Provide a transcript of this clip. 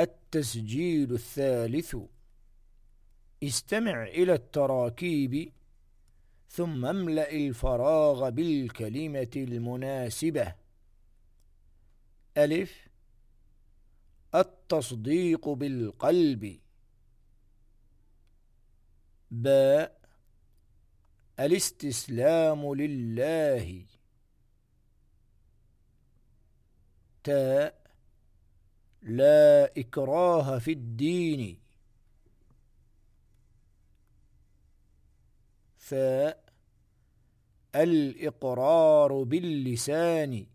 التسجيل الثالث. استمع إلى التراكيب ثم املأ الفراغ بالكلمة المناسبة. ألف. التصديق بالقلب. باء. الاستسلام لله. تاء. لا إكراه في الدين. ثاء الإقرار باللسان.